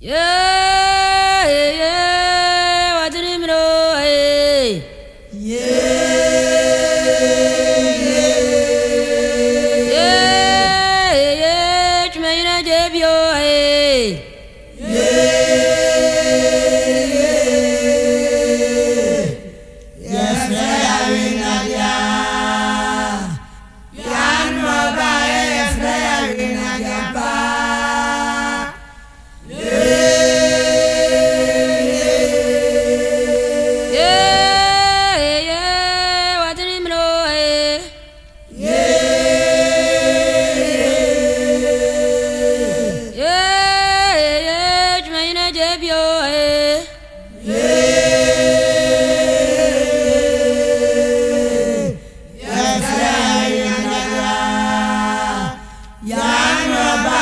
Yeah. Mirabah.